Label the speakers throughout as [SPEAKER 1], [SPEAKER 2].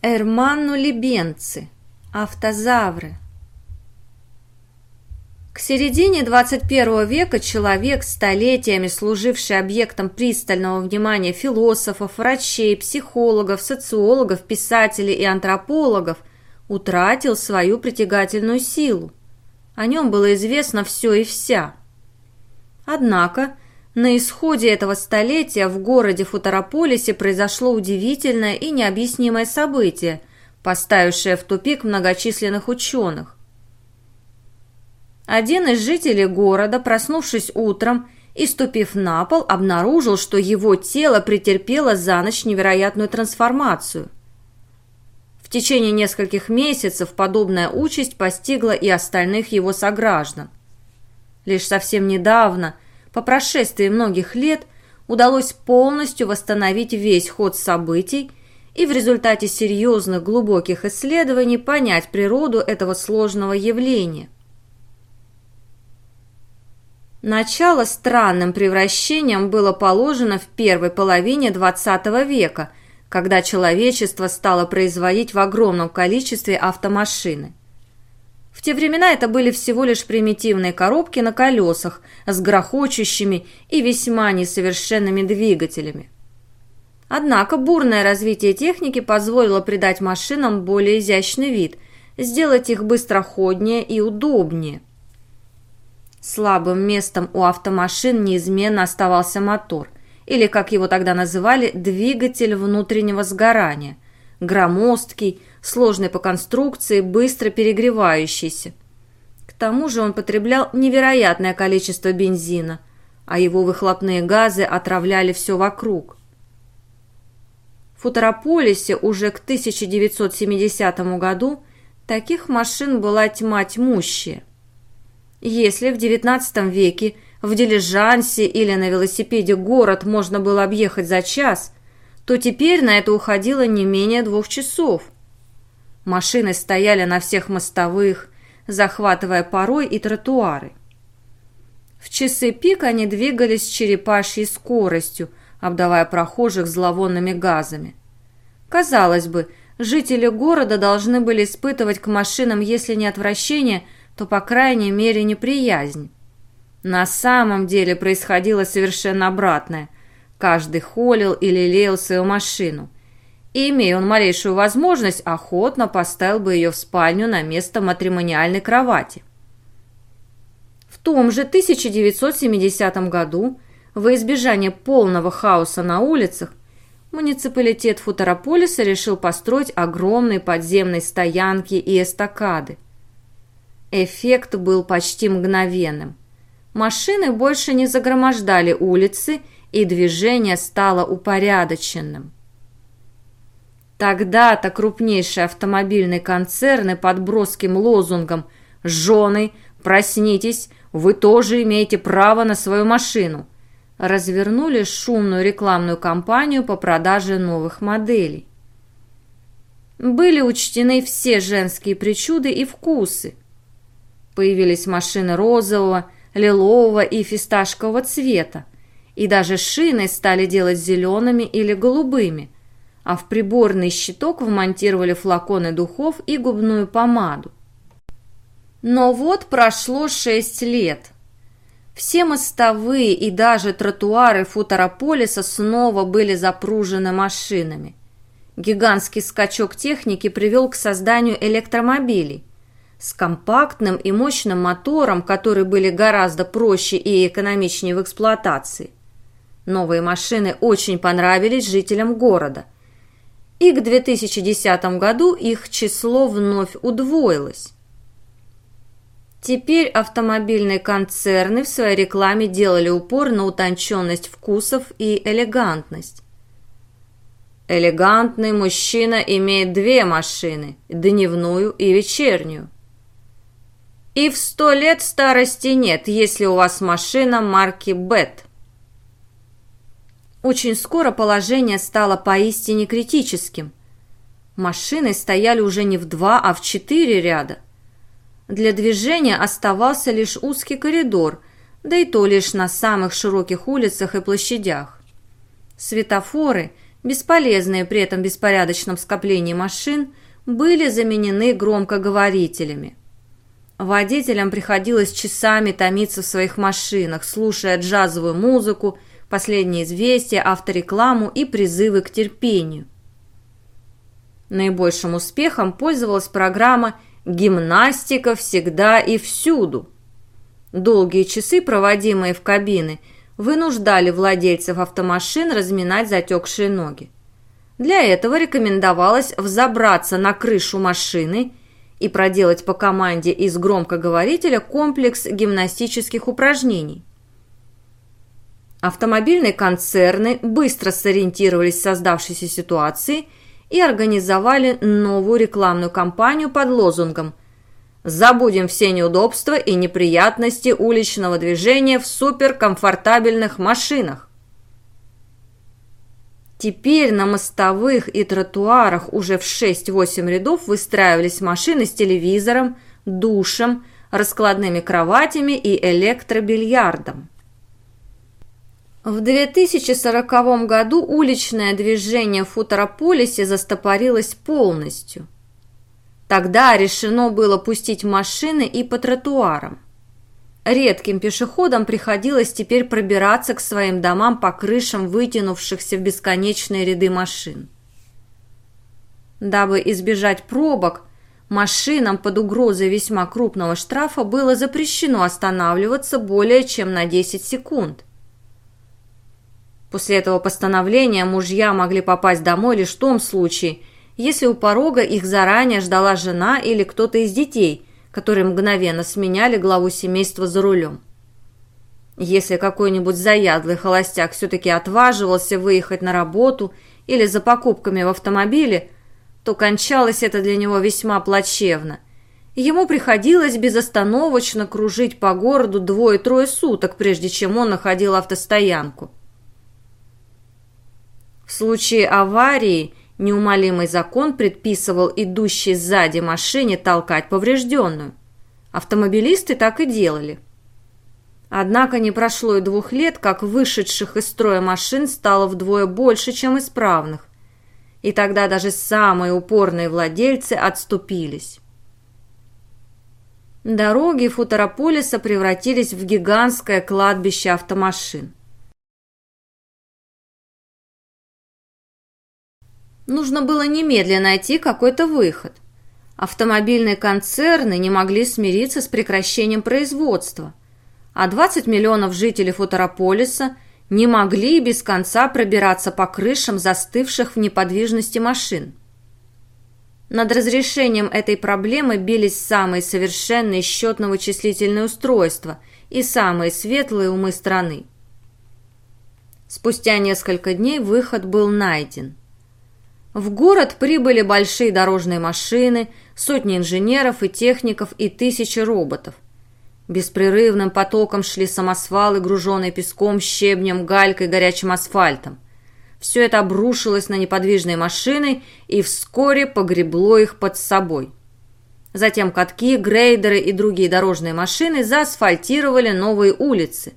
[SPEAKER 1] Эрманнулибенцы, автозавры. К середине 21 века человек, столетиями служивший объектом пристального внимания философов, врачей, психологов, социологов, писателей и антропологов, утратил свою притягательную силу. О нем было известно все и вся. Однако, на исходе этого столетия в городе Футарополисе произошло удивительное и необъяснимое событие, поставившее в тупик многочисленных ученых. Один из жителей города, проснувшись утром и ступив на пол, обнаружил, что его тело претерпело за ночь невероятную трансформацию. В течение нескольких месяцев подобная участь постигла и остальных его сограждан. Лишь совсем недавно – по прошествии многих лет удалось полностью восстановить весь ход событий и в результате серьезных глубоких исследований понять природу этого сложного явления. Начало странным превращением было положено в первой половине XX века, когда человечество стало производить в огромном количестве автомашины. В те времена это были всего лишь примитивные коробки на колесах с грохочущими и весьма несовершенными двигателями. Однако бурное развитие техники позволило придать машинам более изящный вид, сделать их быстроходнее и удобнее. Слабым местом у автомашин неизменно оставался мотор, или, как его тогда называли, двигатель внутреннего сгорания, громоздкий, сложный по конструкции, быстро перегревающийся. К тому же он потреблял невероятное количество бензина, а его выхлопные газы отравляли все вокруг. В Футарополисе уже к 1970 году таких машин была тьма тьмущая. Если в XIX веке в дилижансе или на велосипеде город можно было объехать за час, то теперь на это уходило не менее двух часов – Машины стояли на всех мостовых, захватывая порой и тротуары. В часы пик они двигались с черепашьей скоростью, обдавая прохожих зловонными газами. Казалось бы, жители города должны были испытывать к машинам, если не отвращение, то, по крайней мере, неприязнь. На самом деле происходило совершенно обратное. Каждый холил или лелеял свою машину – и, имея он малейшую возможность, охотно поставил бы ее в спальню на место матримониальной кровати. В том же 1970 году, во избежание полного хаоса на улицах, муниципалитет Футарополиса решил построить огромные подземные стоянки и эстакады. Эффект был почти мгновенным. Машины больше не загромождали улицы, и движение стало упорядоченным. Тогда-то крупнейшие автомобильные концерны под броским лозунгом «Жены, проснитесь, вы тоже имеете право на свою машину» развернули шумную рекламную кампанию по продаже новых моделей. Были учтены все женские причуды и вкусы. Появились машины розового, лилового и фисташкового цвета, и даже шины стали делать зелеными или голубыми – а в приборный щиток вмонтировали флаконы духов и губную помаду. Но вот прошло шесть лет. Все мостовые и даже тротуары Футарополиса снова были запружены машинами. Гигантский скачок техники привел к созданию электромобилей. С компактным и мощным мотором, которые были гораздо проще и экономичнее в эксплуатации. Новые машины очень понравились жителям города – и к 2010 году их число вновь удвоилось. Теперь автомобильные концерны в своей рекламе делали упор на утонченность вкусов и элегантность. Элегантный мужчина имеет две машины – дневную и вечернюю. И в сто лет старости нет, если у вас машина марки «Бет». Очень скоро положение стало поистине критическим. Машины стояли уже не в два, а в четыре ряда. Для движения оставался лишь узкий коридор, да и то лишь на самых широких улицах и площадях. Светофоры, бесполезные при этом беспорядочном скоплении машин, были заменены громкоговорителями. Водителям приходилось часами томиться в своих машинах, слушая джазовую музыку, последние известия, авторекламу и призывы к терпению. Наибольшим успехом пользовалась программа «Гимнастика всегда и всюду». Долгие часы, проводимые в кабины, вынуждали владельцев автомашин разминать затекшие ноги. Для этого рекомендовалось взобраться на крышу машины и проделать по команде из громкоговорителя комплекс гимнастических упражнений. Автомобильные концерны быстро сориентировались в создавшейся ситуации и организовали новую рекламную кампанию под лозунгом «Забудем все неудобства и неприятности уличного движения в суперкомфортабельных машинах». Теперь на мостовых и тротуарах уже в 6-8 рядов выстраивались машины с телевизором, душем, раскладными кроватями и электробильярдом. В 2040 году уличное движение в Футрополисе застопорилось полностью. Тогда решено было пустить машины и по тротуарам. Редким пешеходам приходилось теперь пробираться к своим домам по крышам вытянувшихся в бесконечные ряды машин. Дабы избежать пробок, машинам под угрозой весьма крупного штрафа было запрещено останавливаться более чем на 10 секунд. После этого постановления мужья могли попасть домой лишь в том случае, если у порога их заранее ждала жена или кто-то из детей, которые мгновенно сменяли главу семейства за рулем. Если какой-нибудь заядлый холостяк все-таки отваживался выехать на работу или за покупками в автомобиле, то кончалось это для него весьма плачевно. Ему приходилось безостановочно кружить по городу двое-трое суток, прежде чем он находил автостоянку. В случае аварии неумолимый закон предписывал идущей сзади машине толкать поврежденную. Автомобилисты так и делали. Однако не прошло и двух лет, как вышедших из строя машин стало вдвое больше, чем исправных. И тогда даже самые упорные владельцы отступились. Дороги Футарополиса превратились в гигантское кладбище автомашин. Нужно было немедленно найти какой-то выход. Автомобильные концерны не могли смириться с прекращением производства, а 20 миллионов жителей Футарополиса не могли без конца пробираться по крышам застывших в неподвижности машин. Над разрешением этой проблемы бились самые совершенные счетно-вычислительные устройства и самые светлые умы страны. Спустя несколько дней выход был найден. В город прибыли большие дорожные машины, сотни инженеров и техников и тысячи роботов. Беспрерывным потоком шли самосвалы, груженные песком, щебнем, галькой, горячим асфальтом. Все это обрушилось на неподвижные машины и вскоре погребло их под собой. Затем катки, грейдеры и другие дорожные машины заасфальтировали новые улицы.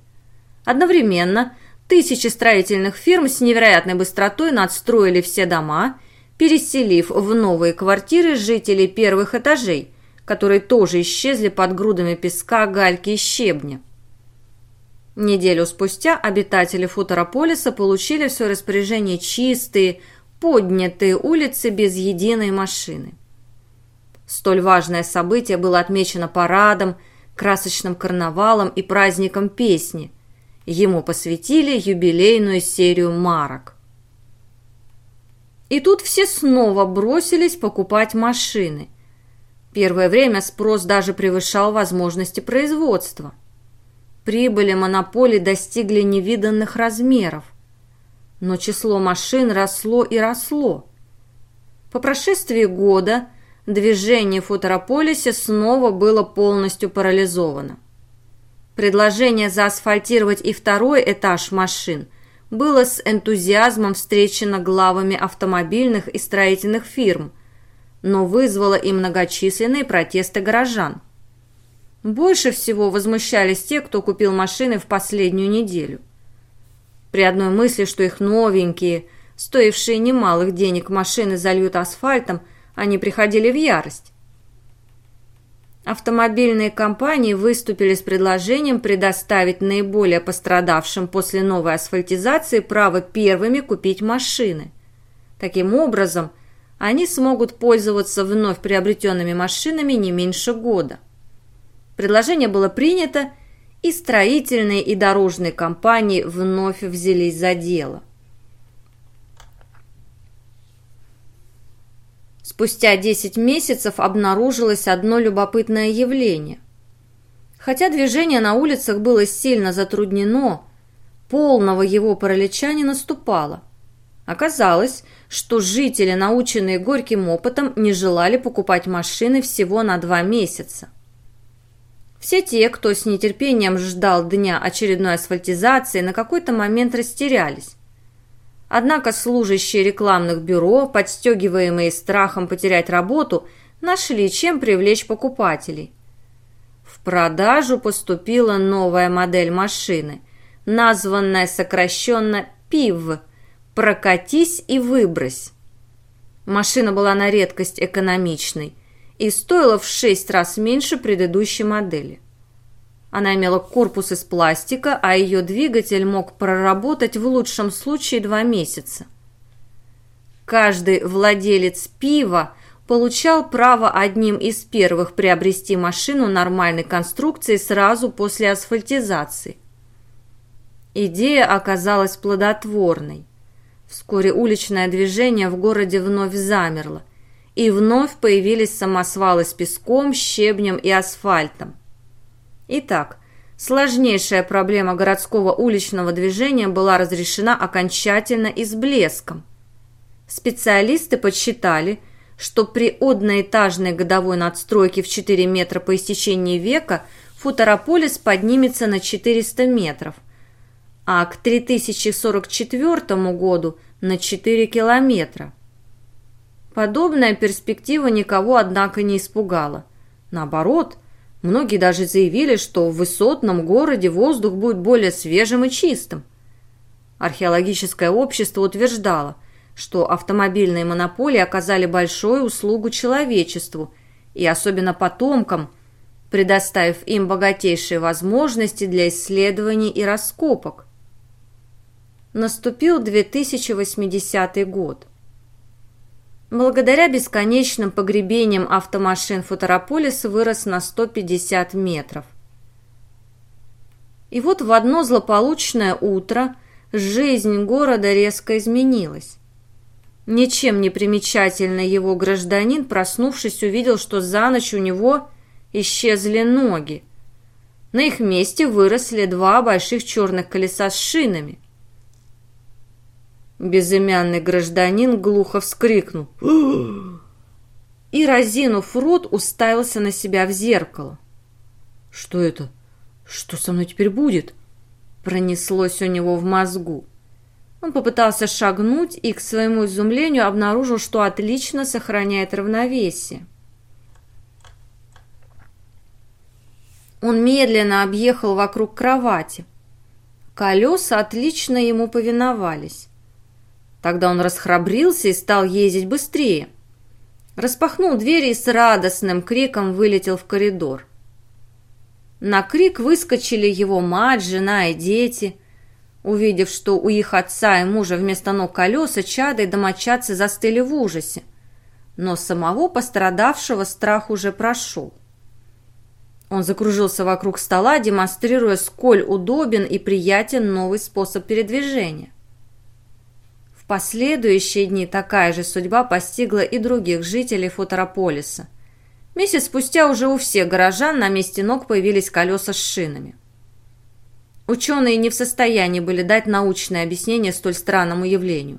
[SPEAKER 1] Одновременно Тысячи строительных фирм с невероятной быстротой надстроили все дома, переселив в новые квартиры жителей первых этажей, которые тоже исчезли под грудами песка, гальки и щебня. Неделю спустя обитатели Футорополиса получили в свое распоряжение чистые, поднятые улицы без единой машины. Столь важное событие было отмечено парадом, красочным карнавалом и праздником песни – Ему посвятили юбилейную серию марок. И тут все снова бросились покупать машины. Первое время спрос даже превышал возможности производства. Прибыли монополий достигли невиданных размеров. Но число машин росло и росло. По прошествии года движение в Футрополисе снова было полностью парализовано. Предложение заасфальтировать и второй этаж машин было с энтузиазмом встречено главами автомобильных и строительных фирм, но вызвало и многочисленные протесты горожан. Больше всего возмущались те, кто купил машины в последнюю неделю. При одной мысли, что их новенькие, стоившие немалых денег машины зальют асфальтом, они приходили в ярость. Автомобильные компании выступили с предложением предоставить наиболее пострадавшим после новой асфальтизации право первыми купить машины. Таким образом, они смогут пользоваться вновь приобретенными машинами не меньше года. Предложение было принято, и строительные и дорожные компании вновь взялись за дело. Спустя 10 месяцев обнаружилось одно любопытное явление. Хотя движение на улицах было сильно затруднено, полного его паралича не наступало. Оказалось, что жители, наученные горьким опытом, не желали покупать машины всего на два месяца. Все те, кто с нетерпением ждал дня очередной асфальтизации, на какой-то момент растерялись. Однако служащие рекламных бюро, подстегиваемые страхом потерять работу, нашли чем привлечь покупателей. В продажу поступила новая модель машины, названная сокращенно «ПИВ» – «Прокатись и выбрось». Машина была на редкость экономичной и стоила в шесть раз меньше предыдущей модели. Она имела корпус из пластика, а ее двигатель мог проработать в лучшем случае два месяца. Каждый владелец пива получал право одним из первых приобрести машину нормальной конструкции сразу после асфальтизации. Идея оказалась плодотворной. Вскоре уличное движение в городе вновь замерло, и вновь появились самосвалы с песком, щебнем и асфальтом. Итак, сложнейшая проблема городского уличного движения была разрешена окончательно и с блеском. Специалисты подсчитали, что при одноэтажной годовой надстройке в 4 метра по истечении века футарополис поднимется на 400 метров, а к 3044 году на 4 километра. Подобная перспектива никого, однако, не испугала. Наоборот, Многие даже заявили, что в высотном городе воздух будет более свежим и чистым. Археологическое общество утверждало, что автомобильные монополии оказали большую услугу человечеству и особенно потомкам, предоставив им богатейшие возможности для исследований и раскопок. Наступил 2080 год. Благодаря бесконечным погребениям автомашин Футарополис вырос на 150 метров. И вот в одно злополучное утро жизнь города резко изменилась. Ничем не примечательный его гражданин, проснувшись, увидел, что за ночь у него исчезли ноги. На их месте выросли два больших черных колеса с шинами. Безымянный гражданин глухо вскрикнул. И, разинув рот, уставился на себя в зеркало. «Что это? Что со мной теперь будет?» Пронеслось у него в мозгу. Он попытался шагнуть и, к своему изумлению, обнаружил, что отлично сохраняет равновесие. Он медленно объехал вокруг кровати. Колеса отлично ему повиновались. Тогда он расхрабрился и стал ездить быстрее. Распахнул двери и с радостным криком вылетел в коридор. На крик выскочили его мать, жена и дети. Увидев, что у их отца и мужа вместо ног колеса, чады и домочадцы застыли в ужасе. Но самого пострадавшего страх уже прошел. Он закружился вокруг стола, демонстрируя, сколь удобен и приятен новый способ передвижения последующие дни такая же судьба постигла и других жителей Футарополиса. Месяц спустя уже у всех горожан на месте ног появились колеса с шинами. Ученые не в состоянии были дать научное объяснение столь странному явлению.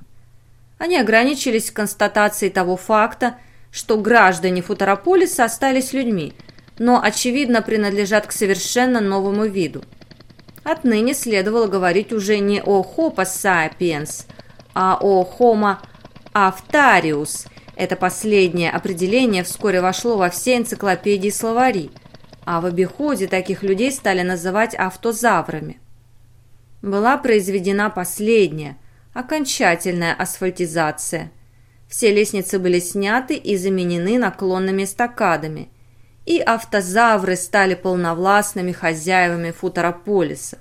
[SPEAKER 1] Они ограничились констатацией того факта, что граждане Футарополиса остались людьми, но, очевидно, принадлежат к совершенно новому виду. Отныне следовало говорить уже не о Homo sapiens, а о Homo aftarius. Это последнее определение вскоре вошло во все энциклопедии словари, а в обиходе таких людей стали называть автозаврами. Была произведена последняя, Окончательная асфальтизация. Все лестницы были сняты и заменены наклонными эстакадами, и автозавры стали полновластными хозяевами футурополиса.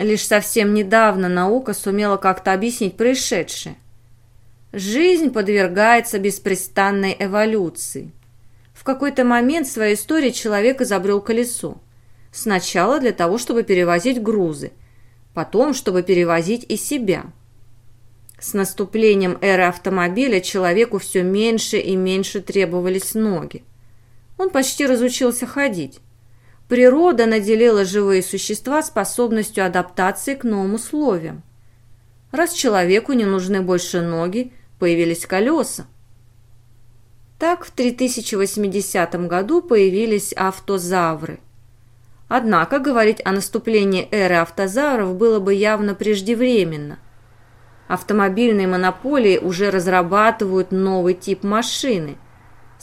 [SPEAKER 1] Лишь совсем недавно наука сумела как-то объяснить происшедшее. Жизнь подвергается беспрестанной эволюции. В какой-то момент в своей истории человек изобрел колесо. Сначала для того, чтобы перевозить грузы, потом, чтобы перевозить и себя. С наступлением эры автомобиля человеку все меньше и меньше требовались ноги. Он почти разучился ходить. Природа наделила живые существа способностью адаптации к новым условиям. Раз человеку не нужны больше ноги, появились колеса. Так в 3080 году появились автозавры. Однако говорить о наступлении эры автозавров было бы явно преждевременно. Автомобильные монополии уже разрабатывают новый тип машины –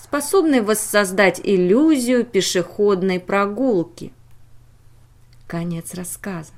[SPEAKER 1] способный воссоздать иллюзию пешеходной прогулки. Конец рассказа.